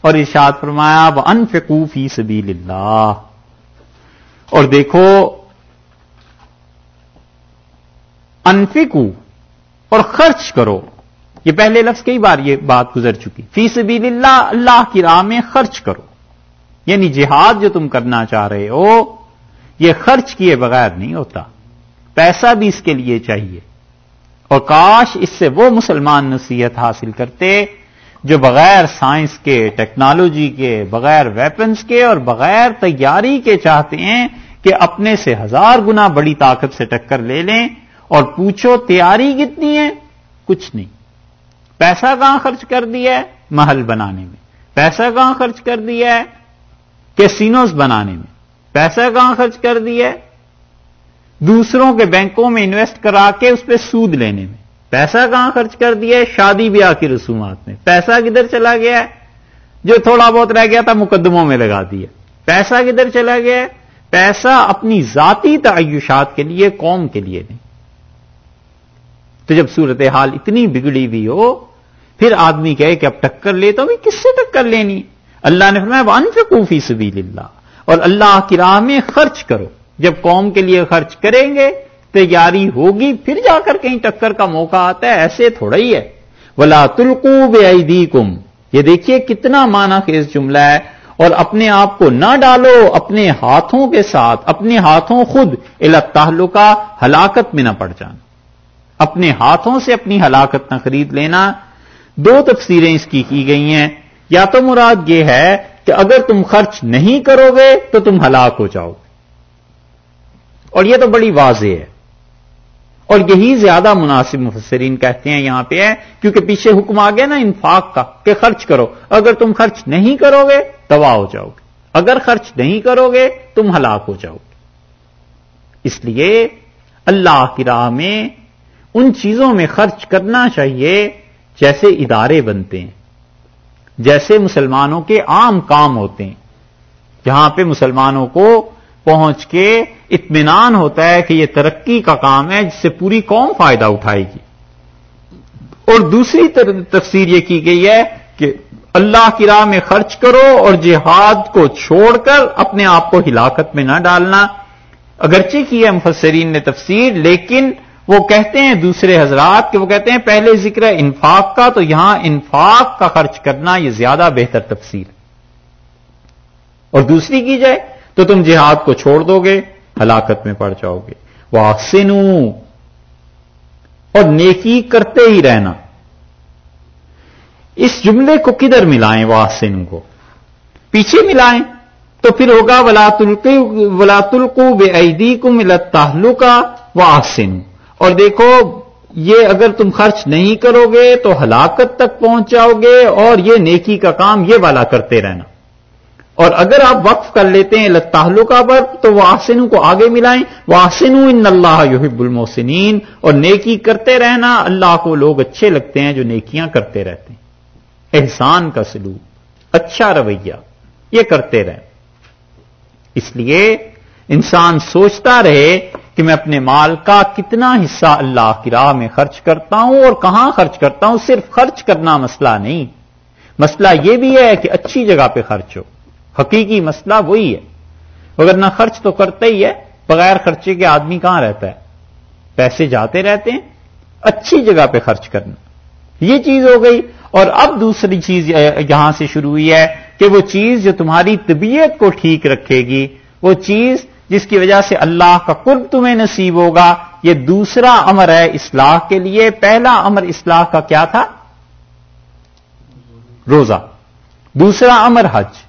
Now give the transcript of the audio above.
اور ارشاد فرمایا وہ انفقو فی سبیل اللہ اور دیکھو انفقو اور خرچ کرو۔ یہ پہلے لفظ کئی بار یہ بات گزر چکی۔ فی سبیل اللہ اللہ کی راہ میں خرچ کرو۔ یعنی جہاد جو تم کرنا چاہ رہے ہو، یہ خرچ کیے بغیر نہیں ہوتا۔ پیسہ بھی اس کے لیے چاہیے۔ اور کاش اس سے وہ مسلمان نصیحت حاصل کرتے جو بغیر سائنس کے، ٹیکنالوجی کے، بغیر ویپنز کے اور بغیر تیاری کے چاہتے ہیں کہ اپنے سے ہزار گنا بڑی طاقت سے ٹکر لے لیں اور پوچھو تیاری کتنی ہے؟ کچھ نہیں۔ پیسہ کہاں خرچ کر دیا ہے؟ محل بنانے میں۔ پیسہ کہاں خرچ کر دیا ہے؟ کیسینوز بنانے میں۔ پیسہ کہاں خرچ کر دیا ہے؟ دوسروں کے بینکوں میں انویسٹ کرا کے اس پہ سود لینے میں۔ پیسہ کہاں خرچ کر دیا ہے؟ شادی بیاہ کی رسومات میں۔ پیسہ کدھر چلا گیا ہے؟ جو تھوڑا بہت رہ گیا تھا مقدموں میں لگا دیا۔ پیسہ کدھر چلا گیا ہے؟ پیسہ اپنی ذاتی تعیشات کے لیے، قوم کے لیے نہیں۔ تو جب صورتحال اتنی بگڑی ہوئی ہو، پھر آدمی کہے کہ اب ٹکر لے تو کس سے ٹکر لینی؟ اللہ نے فرمایا ون فکوفی سبیل اللہ اور اللہ کی راہ میں خرچ کرو۔ جب قوم کے لیے خرچ کریں گے تیاری ہوگی، پھر جا کر کہیں ٹکر کا موقع آتا ہے، ایسے تھوڑا ہی ہے۔ ولا تلکو بے کم یہ دیکھیے کتنا مانا خیز جملہ ہے۔ اور اپنے آپ کو نہ ڈالو، اپنے ہاتھوں کے ساتھ، اپنے ہاتھوں خود تعلقہ ہلاکت میں نہ پڑ جانا۔ اپنے ہاتھوں سے اپنی ہلاکت نہ خرید لینا۔ دو تفسیریں اس کی کی گئی ہیں۔ یا تو مراد یہ ہے کہ اگر تم خرچ نہیں کرو گے تو تم ہلاک ہو جاؤ گے۔ اور یہ تو بڑی واضح ہے۔ اور یہی زیادہ مناسب مفسرین کہتے ہیں یہاں پہ ہے، کیونکہ پیچھے حکم آ گیا نا انفاق کا، کہ خرچ کرو۔ اگر تم خرچ نہیں کرو گے، تباہ ہو جاؤ گے۔ اگر خرچ نہیں کرو گے، تم ہلاک ہو جاؤ گے۔ اس لیے اللہ کی راہ میں ان چیزوں میں خرچ کرنا چاہیے، جیسے ادارے بنتے ہیں، جیسے مسلمانوں کے عام کام ہوتے ہیں۔ جہاں پہ مسلمانوں کو پہنچ کے اطمینان ہوتا ہے کہ یہ ترقی کا کام ہے، جس سے پوری قوم فائدہ اٹھائے گی۔ اور دوسری تفسیر یہ کی گئی ہے کہ اللہ کی راہ میں خرچ کرو اور جہاد کو چھوڑ کر اپنے آپ کو ہلاکت میں نہ ڈالنا۔ اگرچہ کی ہے مفسرین نے تفسیر، لیکن وہ کہتے ہیں دوسرے حضرات کہ وہ کہتے ہیں پہلے ذکر ہے انفاق کا، تو یہاں انفاق کا خرچ کرنا یہ زیادہ بہتر تفسیر اور دوسری کی جائے تو تم جہاد کو چھوڑ دو گے، ہلاکت میں پڑ جاؤ گے۔ وہ اور نیکی کرتے ہی رہنا۔ اس جملے کو کدھر ملائیں وہ کو؟ پیچھے ملائیں تو پھر ہوگا ولا ولا بے عیدی کو ملت تعلقہ وہ اور دیکھو، یہ اگر تم خرچ نہیں کرو گے تو ہلاکت تک پہنچ جاؤ گے اور یہ نیکی کا کام یہ والا کرتے رہنا۔ اور اگر آپ وقف کر لیتے ہیں تعلقہ پر، تو وہ آسن کو آگے ملائیں۔ وہ آسن ان اللہ یحب المحسنین۔ اور نیکی کرتے رہنا، اللہ کو لوگ اچھے لگتے ہیں جو نیکیاں کرتے رہتے ہیں۔ احسان کا سلوک اچھا رویہ، یہ کرتے رہیں۔ اس لیے انسان سوچتا رہے کہ میں اپنے مال کا کتنا حصہ اللہ کی راہ میں خرچ کرتا ہوں اور کہاں خرچ کرتا ہوں، صرف خرچ کرنا مسئلہ نہیں۔ مسئلہ یہ بھی ہے کہ اچھی جگہ پہ خرچ ہو۔ حقیقی مسئلہ وہی ہے۔ اگر نہ خرچ تو کرتا ہی ہے، بغیر خرچے کے آدمی کہاں رہتا ہے؟ پیسے جاتے رہتے ہیں، اچھی جگہ پہ خرچ کرنا۔ یہ چیز ہو گئی۔ اور اب دوسری چیز یہاں سے شروع ہوئی ہے کہ وہ چیز جو تمہاری طبیعت کو ٹھیک رکھے گی، وہ چیز جس کی وجہ سے اللہ کا قرب تمہیں نصیب ہوگا، یہ دوسرا امر ہے اصلاح کے لیے۔ پہلا امر اصلاح کا کیا تھا؟ روزہ۔ دوسرا امر حج۔